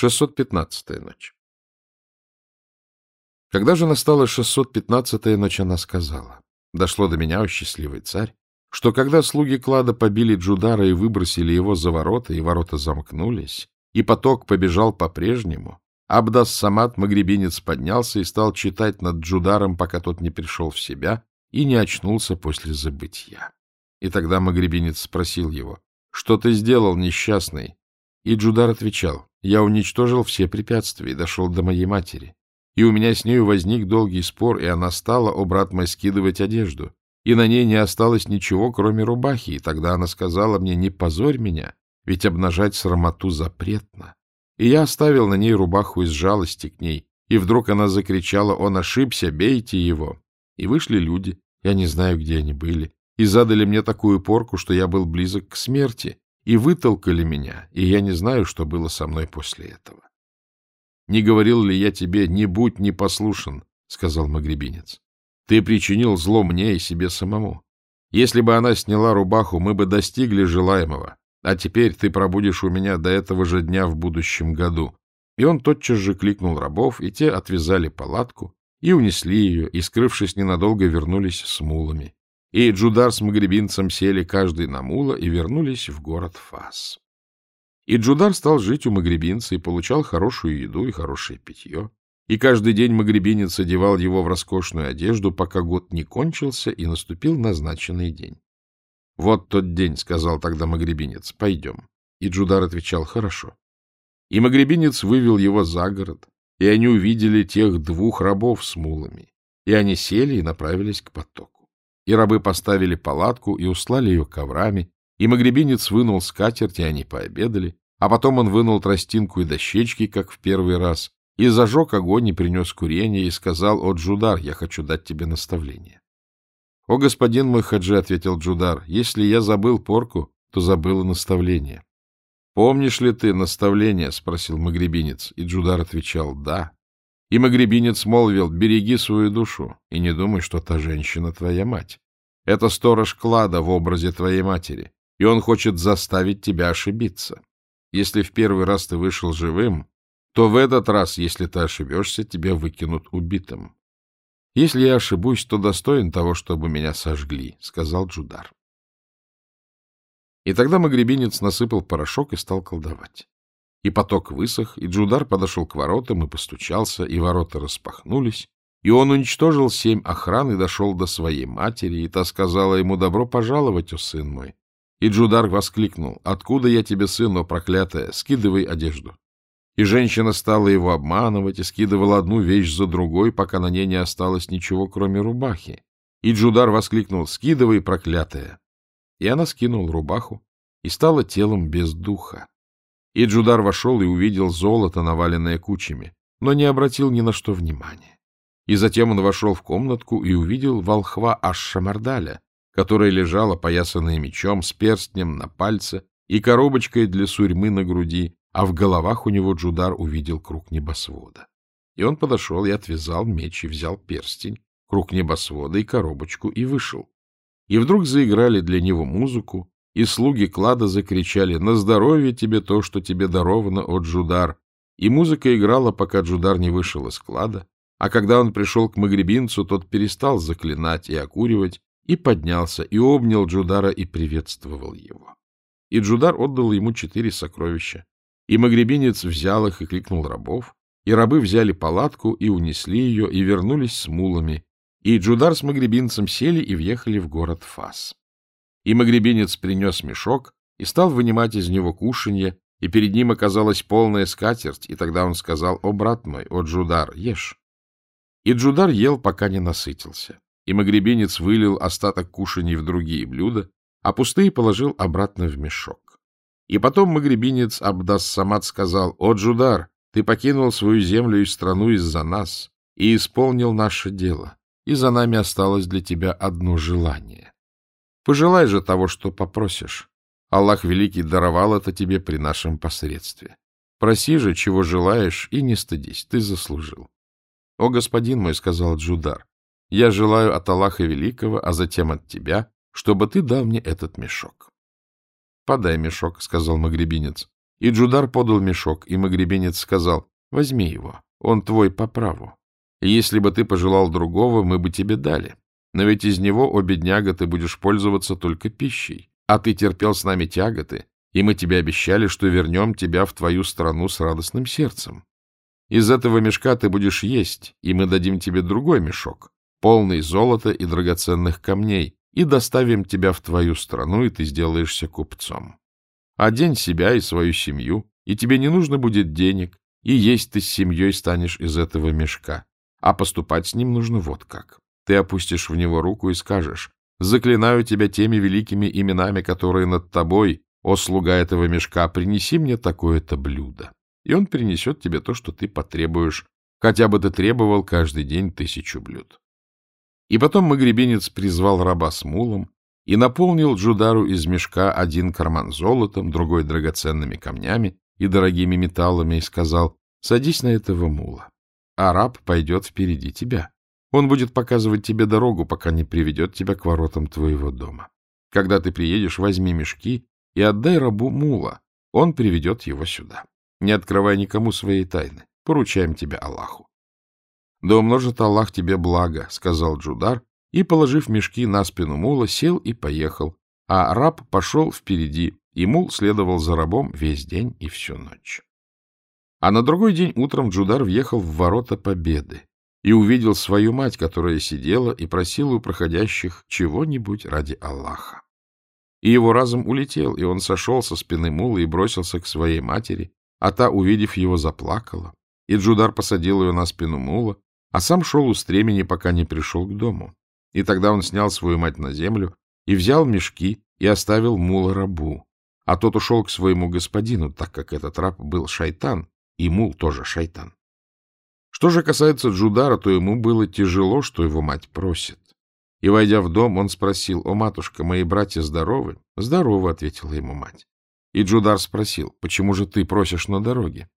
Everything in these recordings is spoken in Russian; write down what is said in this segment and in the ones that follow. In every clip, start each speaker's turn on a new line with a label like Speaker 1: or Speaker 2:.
Speaker 1: 615-я ночь. Когда же настала 615-я ночь, она сказала, «Дошло до меня, о счастливый царь, что когда слуги клада побили Джудара и выбросили его за ворота, и ворота замкнулись, и поток побежал по-прежнему, Абдас Самат, магребинец, поднялся и стал читать над Джударом, пока тот не пришел в себя и не очнулся после забытья. И тогда магребинец спросил его, «Что ты сделал, несчастный?» И Джудар отвечал, «Я уничтожил все препятствия и дошел до моей матери. И у меня с нею возник долгий спор, и она стала, о брат мой, скидывать одежду. И на ней не осталось ничего, кроме рубахи. И тогда она сказала мне, не позорь меня, ведь обнажать срамоту запретно. И я оставил на ней рубаху из жалости к ней. И вдруг она закричала, он ошибся, бейте его. И вышли люди, я не знаю, где они были, и задали мне такую порку, что я был близок к смерти, и вытолкали меня, и я не знаю, что было со мной после этого. — Не говорил ли я тебе, не будь непослушен, — сказал магребинец. — Ты причинил зло мне и себе самому. Если бы она сняла рубаху, мы бы достигли желаемого, а теперь ты пробудешь у меня до этого же дня в будущем году. И он тотчас же кликнул рабов, и те отвязали палатку и унесли ее, и, скрывшись ненадолго, вернулись с мулами и Джудар с магребинцем сели каждый на мула и вернулись в город Фас. И Джудар стал жить у магребинца и получал хорошую еду и хорошее питье. И каждый день магребинец одевал его в роскошную одежду, пока год не кончился и наступил назначенный день. — Вот тот день, — сказал тогда магребинец, — пойдем. И Джудар отвечал, — хорошо. И магребинец вывел его за город, и они увидели тех двух рабов с мулами, и они сели и направились к потоку. И рабы поставили палатку и услали ее коврами, и магребинец вынул скатерть, и они пообедали, а потом он вынул тростинку и дощечки, как в первый раз, и зажег огонь и принес курение, и сказал, «О, Джудар, я хочу дать тебе наставление». «О, господин мой хаджи», — ответил Джудар, — «если я забыл порку, то забыл и наставление». «Помнишь ли ты наставление?» — спросил магребинец, и Джудар отвечал, «Да». И магребинец молвил, береги свою душу, и не думай, что та женщина твоя мать. Это сторож клада в образе твоей матери, и он хочет заставить тебя ошибиться. Если в первый раз ты вышел живым, то в этот раз, если ты ошибешься, тебя выкинут убитым. Если я ошибусь, то достоин того, чтобы меня сожгли, — сказал Джудар. И тогда магребинец насыпал порошок и стал колдовать. И поток высох, и Джудар подошел к воротам и постучался, и ворота распахнулись, и он уничтожил семь охран и дошел до своей матери, и та сказала ему «Добро пожаловать, о сын мой!» И Джудар воскликнул «Откуда я тебе, сын, о проклятая? Скидывай одежду!» И женщина стала его обманывать и скидывала одну вещь за другой, пока на ней не осталось ничего, кроме рубахи. И Джудар воскликнул «Скидывай, проклятая!» И она скинула рубаху и стала телом без духа. И Джудар вошел и увидел золото, наваленное кучами, но не обратил ни на что внимания. И затем он вошел в комнатку и увидел волхва Аш-Шамардаля, которая лежала, поясанная мечом, с перстнем на пальце и коробочкой для сурьмы на груди, а в головах у него Джудар увидел круг небосвода. И он подошел и отвязал меч и взял перстень, круг небосвода и коробочку и вышел. И вдруг заиграли для него музыку, и слуги клада закричали «На здоровье тебе то, что тебе даровано от Джудар!» И музыка играла, пока Джудар не вышел из клада, а когда он пришел к магребинцу, тот перестал заклинать и окуривать, и поднялся, и обнял Джудара и приветствовал его. И Джудар отдал ему четыре сокровища, и магребинец взял их и кликнул рабов, и рабы взяли палатку и унесли ее, и вернулись с мулами, и Джудар с магребинцем сели и въехали в город Фас. И магребинец принес мешок и стал вынимать из него кушанье, и перед ним оказалась полная скатерть, и тогда он сказал, «О, брат мой, о, Джудар, ешь». И Джудар ел, пока не насытился, и магребинец вылил остаток кушаний в другие блюда, а пустые положил обратно в мешок. И потом магребинец Абдас-Самат сказал, «О, Джудар, ты покинул свою землю и страну из-за нас и исполнил наше дело, и за нами осталось для тебя одно желание. Пожелай же того, что попросишь. Аллах Великий даровал это тебе при нашем посредстве. Проси же, чего желаешь, и не стыдись, ты заслужил. — О, господин мой, — сказал Джудар, — я желаю от Аллаха Великого, а затем от тебя, чтобы ты дал мне этот мешок. — Подай мешок, — сказал магребинец. И Джудар подал мешок, и магребенец сказал, возьми его, он твой по праву. Если бы ты пожелал другого, мы бы тебе дали. Но ведь из него, о бедняга, ты будешь пользоваться только пищей. А ты терпел с нами тяготы, и мы тебе обещали, что вернем тебя в твою страну с радостным сердцем. Из этого мешка ты будешь есть, и мы дадим тебе другой мешок, полный золота и драгоценных камней, и доставим тебя в твою страну, и ты сделаешься купцом. Одень себя и свою семью, и тебе не нужно будет денег, и есть ты с семьей станешь из этого мешка. А поступать с ним нужно вот как. Ты опустишь в него руку и скажешь, «Заклинаю тебя теми великими именами, которые над тобой, о слуга этого мешка, принеси мне такое-то блюдо». И он принесет тебе то, что ты потребуешь, хотя бы ты требовал каждый день тысячу блюд. И потом магребинец призвал раба с мулом и наполнил Джудару из мешка один карман золотом, другой драгоценными камнями и дорогими металлами, и сказал, «Садись на этого мула, а раб пойдет впереди тебя. Он будет показывать тебе дорогу, пока не приведет тебя к воротам твоего дома. Когда ты приедешь, возьми мешки и отдай рабу мула, он приведет его сюда. Не открывай никому своей тайны, поручаем тебя Аллаху. Да умножит Аллах тебе благо, — сказал Джудар, и, положив мешки на спину мула, сел и поехал, а раб пошел впереди, и мул следовал за рабом весь день и всю ночь. А на другой день утром Джудар въехал в ворота Победы и увидел свою мать, которая сидела и просила у проходящих чего-нибудь ради Аллаха. И его разум улетел, и он сошел со спины мула и бросился к своей матери, а та, увидев его, заплакала. И Джудар посадил ее на спину мула, а сам шел у стремени, пока не пришел к дому. И тогда он снял свою мать на землю и взял мешки и оставил мула рабу. А тот ушел к своему господину, так как этот раб был шайтан, и мул тоже шайтан. Что же касается Джудара, то ему было тяжело, что его мать просит. И, войдя в дом, он спросил, «О, матушка, мои братья здоровы?» «Здоровы», — ответила ему мать. И Джудар спросил, «Почему же ты просишь на дороге?»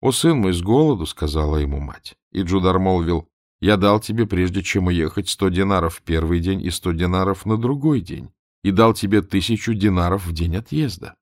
Speaker 1: «О, сын мой, с голоду», — сказала ему мать. И Джудар молвил, «Я дал тебе, прежде чем уехать, сто динаров в первый день и сто динаров на другой день, и дал тебе тысячу динаров в день отъезда».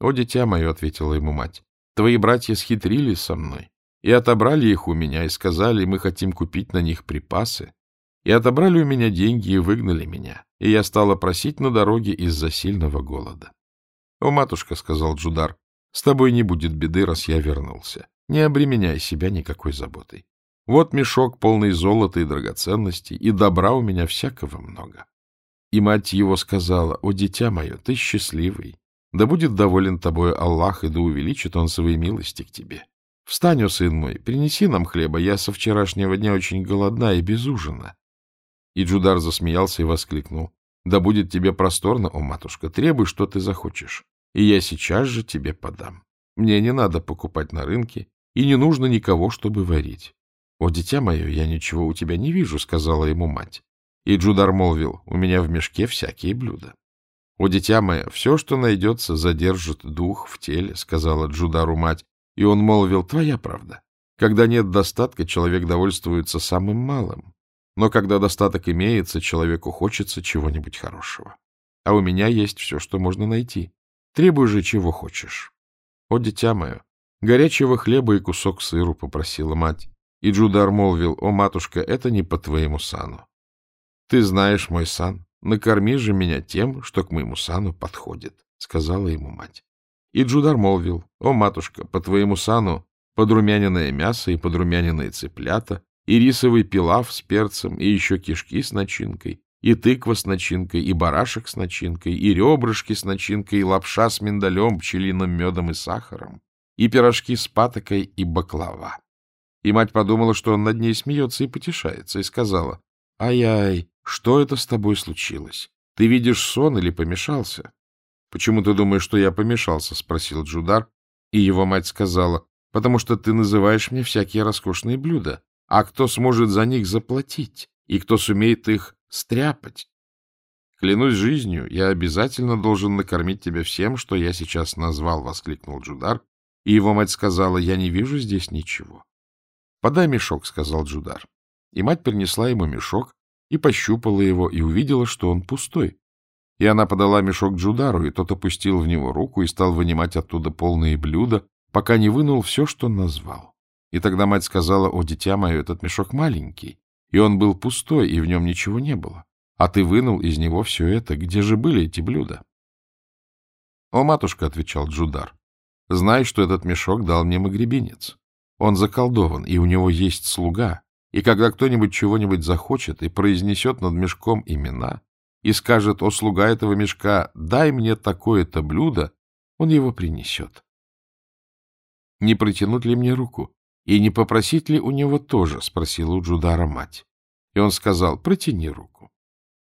Speaker 1: «О, дитя мое», — ответила ему мать, — «твои братья схитрили со мной и отобрали их у меня, и сказали, мы хотим купить на них припасы, и отобрали у меня деньги и выгнали меня, и я стала просить на дороге из-за сильного голода». «О, матушка», — сказал Джудар, с тобой не будет беды, раз я вернулся. Не обременяй себя никакой заботой. Вот мешок, полный золота и драгоценностей, и добра у меня всякого много. И мать его сказала, «О, дитя мое, ты счастливый. Да будет доволен тобой Аллах, и да увеличит он свои милости к тебе. Встань, о сын мой, принеси нам хлеба, я со вчерашнего дня очень голодна и без ужина». И Джудар засмеялся и воскликнул, «Да будет тебе просторно, о матушка, требуй, что ты захочешь и я сейчас же тебе подам. Мне не надо покупать на рынке, и не нужно никого, чтобы варить. — О, дитя мое, я ничего у тебя не вижу, — сказала ему мать. И Джудар молвил, у меня в мешке всякие блюда. — О, дитя мое, все, что найдется, задержит дух в теле, — сказала Джудару мать. И он молвил, твоя правда. Когда нет достатка, человек довольствуется самым малым. Но когда достаток имеется, человеку хочется чего-нибудь хорошего. А у меня есть все, что можно найти. Требуй же, чего хочешь. — О, дитя мое, горячего хлеба и кусок сыру, — попросила мать. И Джудар молвил, — О, матушка, это не по твоему сану. Ты знаешь мой сан, накорми же меня тем, что к моему сану подходит, — сказала ему мать. И Джудар молвил, — О, матушка, по твоему сану подрумяненное мясо и подрумяненные цыплята, и рисовый пилав с перцем, и еще кишки с начинкой, и тыква с начинкой, и барашек с начинкой, и ребрышки с начинкой, и лапша с миндалем, пчелиным медом и сахаром, и пирожки с патокой и баклава. И мать подумала, что он над ней смеется и потешается, и сказала, «Ай-ай, что это с тобой случилось? Ты видишь сон или помешался?» «Почему ты думаешь, что я помешался?» — спросил Джудар, и его мать сказала, «Потому что ты называешь мне всякие роскошные блюда, а кто сможет за них заплатить, и кто сумеет их стряпать. Клянусь жизнью, я обязательно должен накормить тебя всем, что я сейчас назвал, — воскликнул Джудар, и его мать сказала, я не вижу здесь ничего. — Подай мешок, — сказал Джудар. И мать принесла ему мешок и пощупала его, и увидела, что он пустой. И она подала мешок Джудару, и тот опустил в него руку и стал вынимать оттуда полные блюда, пока не вынул все, что назвал. И тогда мать сказала, «О, дитя мое, этот мешок маленький, и он был пустой, и в нем ничего не было. А ты вынул из него все это. Где же были эти блюда?» «О, матушка», — отвечал Джудар, — «знай, что этот мешок дал мне магребинец. Он заколдован, и у него есть слуга, и когда кто-нибудь чего-нибудь захочет и произнесет над мешком имена, и скажет, о, слуга этого мешка, дай мне такое-то блюдо, он его принесет. Не протянуть ли мне руку? И не попросить ли у него тоже? — спросила у Джудара мать. И он сказал, протяни руку.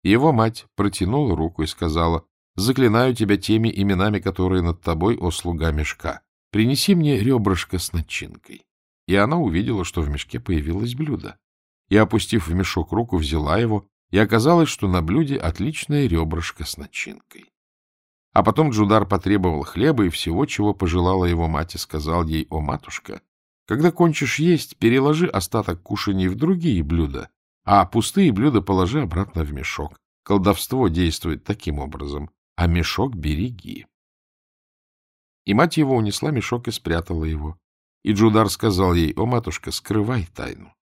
Speaker 1: Его мать протянула руку и сказала, заклинаю тебя теми именами, которые над тобой, о слуга мешка. Принеси мне ребрышко с начинкой. И она увидела, что в мешке появилось блюдо. И, опустив в мешок руку, взяла его, и оказалось, что на блюде отличное ребрышко с начинкой. А потом Джудар потребовал хлеба и всего, чего пожелала его мать, и сказал ей, «О, матушка, когда кончишь есть, переложи остаток кушаний в другие блюда, а пустые блюда положи обратно в мешок. Колдовство действует таким образом, а мешок береги». И мать его унесла мешок и спрятала его. И Джудар сказал ей, «О, матушка, скрывай тайну.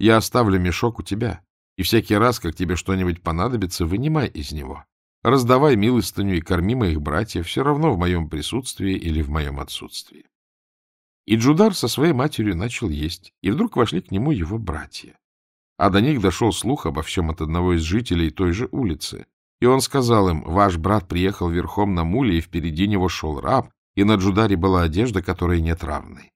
Speaker 1: Я оставлю мешок у тебя, и всякий раз, как тебе что-нибудь понадобится, вынимай из него. Раздавай милостыню и корми моих братьев, все равно в моем присутствии или в моем отсутствии». И Джудар со своей матерью начал есть, и вдруг вошли к нему его братья. А до них дошел слух обо всем от одного из жителей той же улицы. И он сказал им, ваш брат приехал верхом на муле, и впереди него шел раб, и на Джударе была одежда, которой нет равной.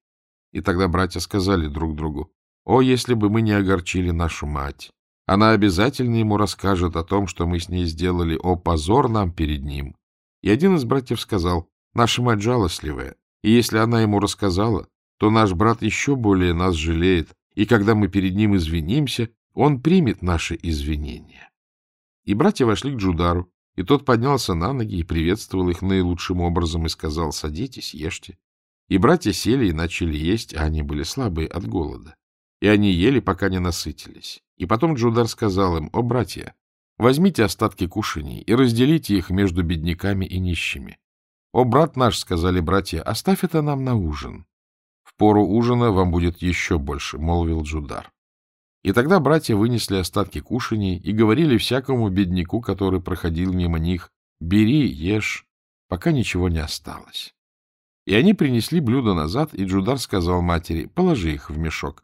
Speaker 1: И тогда братья сказали друг другу, «О, если бы мы не огорчили нашу мать! Она обязательно ему расскажет о том, что мы с ней сделали. О, позор нам перед ним!» И один из братьев сказал, «Наша мать жалостливая, и если она ему рассказала, то наш брат еще более нас жалеет, и когда мы перед ним извинимся, он примет наши извинения». И братья вошли к Джудару, и тот поднялся на ноги и приветствовал их наилучшим образом и сказал, «Садитесь, ешьте». И братья сели и начали есть, а они были слабые от голода. И они ели, пока не насытились. И потом Джудар сказал им, «О, братья, возьмите остатки кушаний и разделите их между бедняками и нищими. О, брат наш, — сказали братья, — оставь это нам на ужин. В пору ужина вам будет еще больше, — молвил Джудар. И тогда братья вынесли остатки кушаний и говорили всякому бедняку, который проходил мимо них, «Бери, ешь, пока ничего не осталось». И они принесли блюдо назад, и Джудар сказал матери, положи их в мешок.